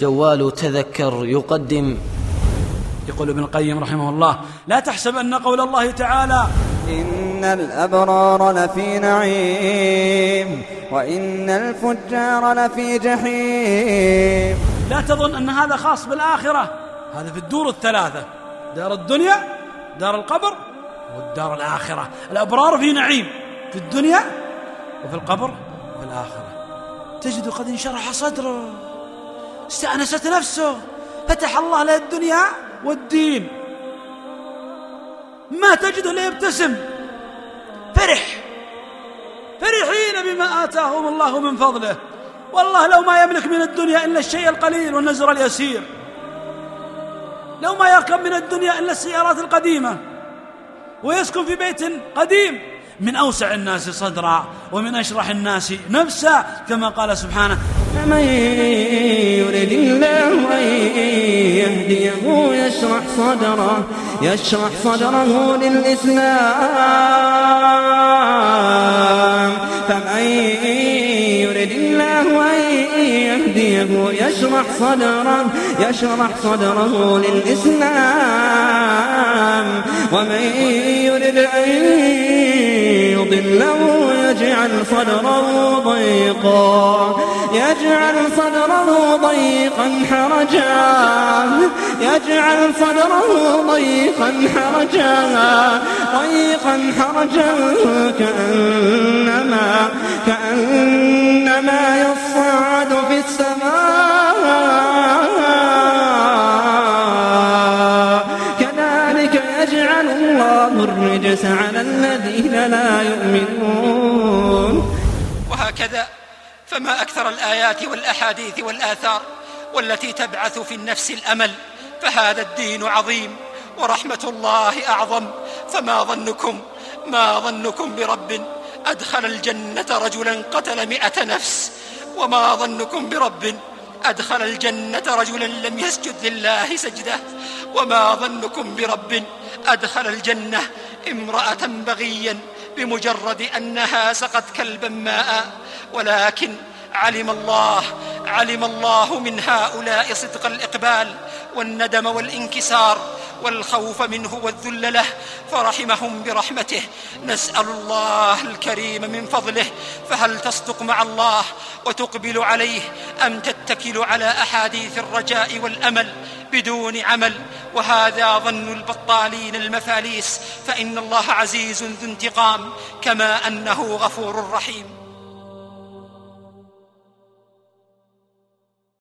جوال تذكر يقدم. يقول ابن القيم رحمه الله لا تحسب أن قول الله تعالى إن الأبرار لفي نعيم وإن الفجار لفي جحيم. لا تظن أن هذا خاص بالآخرة هذا في الدور الثلاثة دار الدنيا دار القبر والدار الآخرة. الأبرار في نعيم في الدنيا وفي القبر وفي الآخرة تجد قد انشرح صدره استأنست نفسه. فتح الله له الدنيا والدين. ما تجده ليبتسم فرح. فرحين بما آتاهم الله من فضله. والله لو ما يملك من الدنيا إلا الشيء القليل والنزر اليسير. لو ما يركب من الدنيا إلا السيارات القديمة. ويسكن في بيت قديم. من أوسع الناس صدرا ومن أشرح الناس نفسا. كما قال سبحانه فمن يرد الله أن يهديه يشرح صدره يشرح صدره للإسلام. فمن يرد الله أن يهديه يشرح صدره يشرح صدره للإسلام. ومن يرد أن يجعل صدره ضيقا يجعل صدره ضيقا حرجا يجعل صدره ضيقا حرجا ضيقا حرجا كأنما الرجس على الذين لا يؤمنون. وهكذا فما أكثر الآيات والأحاديث والآثار والتي تبعث في النفس الأمل فهذا الدين عظيم ورحمة الله أعظم. فما ظنكم؟ ما ظنكم برب أدخل الجنة رجلا قتل مئة نفس؟ وما ظنكم برب أدخل الجنة رجلا لم يسجد لله سجدة؟ وما ظنكم برب أدخل الجنة امرأة بغيا بمجرد أنها سقت كلبا ماء ولكن علم الله علم الله من هؤلاء صدق الإقبال والندم والانكسار والخوف منه والذل له فرحمهم برحمته. نسأل الله الكريم من فضله فهل تصدق مع الله وتقبل عليه أم تتكل على أحاديث الرجاء والأمل بدون عمل؟ وهذا ظن البطالين المفاليس فإن الله عزيز ذو انتقام كما أنه غفور رحيم.